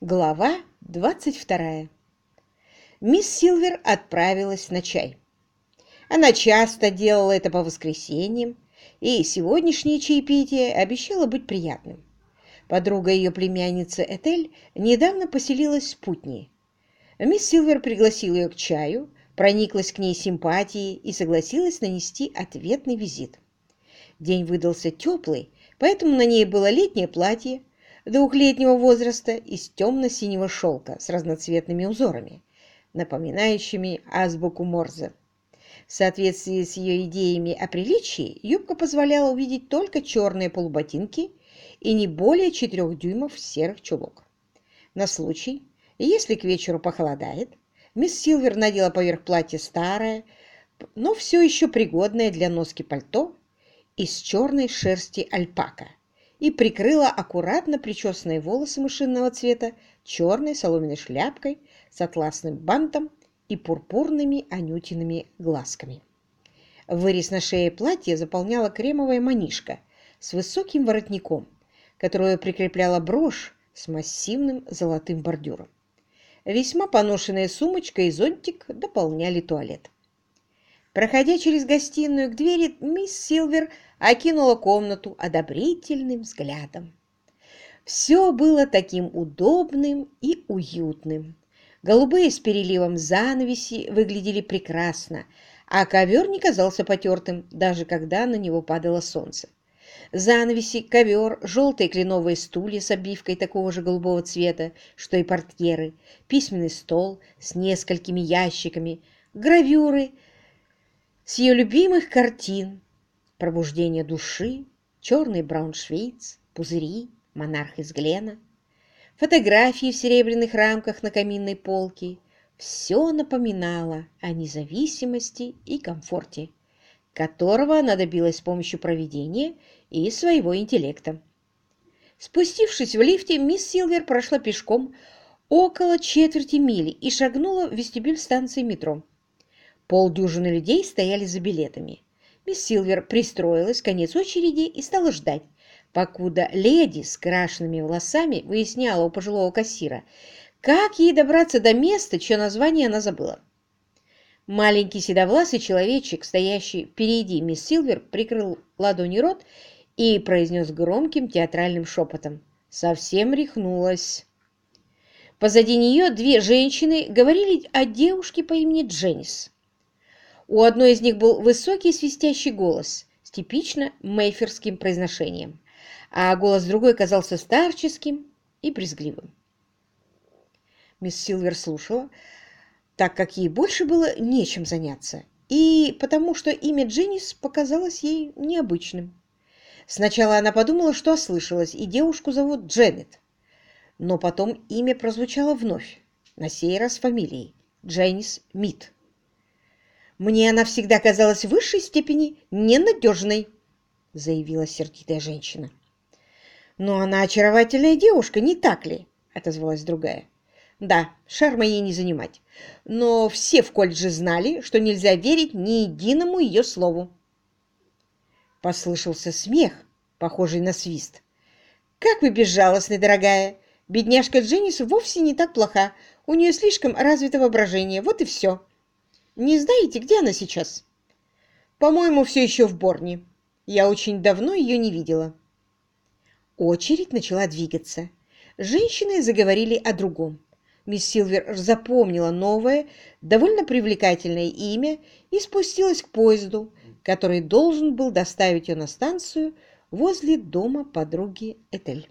Глава 22. Мисс Силвер отправилась на чай. Она часто делала это по воскресеньям, и сегодняшнее чаепитие обещало быть приятным. Подруга ее племянницы Этель недавно поселилась в Путни. Мисс Силвер пригласила ее к чаю, прониклась к ней симпатией и согласилась нанести ответный визит. День выдался теплый, поэтому на ней было летнее платье, двухлетнего возраста из темно-синего шелка с разноцветными узорами, напоминающими азбуку Морзе. В соответствии с ее идеями о приличии, юбка позволяла увидеть только черные полуботинки и не более четырех дюймов серых чулок. На случай, если к вечеру похолодает, мисс Силвер надела поверх платья старое, но все еще пригодное для носки пальто из черной шерсти альпака и прикрыла аккуратно причесанные волосы мышиного цвета черной соломенной шляпкой с атласным бантом и пурпурными анютиными глазками. Вырез на шее платья заполняла кремовая манишка с высоким воротником, которую прикрепляла брошь с массивным золотым бордюром. Весьма поношенная сумочка и зонтик дополняли туалет. Проходя через гостиную к двери, мисс Силвер окинула комнату одобрительным взглядом. Все было таким удобным и уютным. Голубые с переливом занавеси выглядели прекрасно, а ковер не казался потертым, даже когда на него падало солнце. Занавеси, ковер, желтые кленовые стулья с обивкой такого же голубого цвета, что и портьеры, письменный стол с несколькими ящиками, гравюры с ее любимых картин, пробуждение души, черный брауншвейц, пузыри, монарх из Глена, фотографии в серебряных рамках на каминной полке. Все напоминало о независимости и комфорте, которого она добилась с помощью проведения и своего интеллекта. Спустившись в лифте, мисс Силвер прошла пешком около четверти мили и шагнула в вестибюль станции метро. Полдюжины людей стояли за билетами. Мисс Силвер пристроилась в конец очереди и стала ждать, покуда леди с крашенными волосами выясняла у пожилого кассира, как ей добраться до места, чье название она забыла. Маленький седовласый человечек, стоящий впереди мисс Силвер, прикрыл ладони рот и произнес громким театральным шепотом. Совсем рехнулась. Позади нее две женщины говорили о девушке по имени Дженнис. У одной из них был высокий свистящий голос с типично мейферским произношением, а голос другой казался старческим и брезгливым. Мисс Силвер слушала, так как ей больше было нечем заняться, и потому что имя Дженнис показалось ей необычным. Сначала она подумала, что ослышалась, и девушку зовут Дженнет, но потом имя прозвучало вновь, на сей раз фамилией – Дженнис Мит. Мне она всегда казалась в высшей степени ненадежной, заявила сердитая женщина. Но она очаровательная девушка, не так ли? отозвалась другая. Да, шарма ей не занимать. Но все в колледже знали, что нельзя верить ни единому ее слову. Послышался смех, похожий на свист. «Как вы безжалостны, дорогая! Бедняжка Дженнис вовсе не так плоха. У нее слишком развито воображение. Вот и все. Не знаете, где она сейчас? По-моему, все еще в Борне. Я очень давно ее не видела. Очередь начала двигаться. Женщины заговорили о другом. Мисс Силвер запомнила новое, довольно привлекательное имя и спустилась к поезду, который должен был доставить ее на станцию возле дома подруги Этель.